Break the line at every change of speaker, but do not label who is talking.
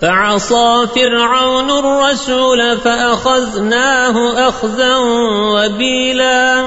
فعصى فرعون الرسول فأخذناه أخذا وبيلا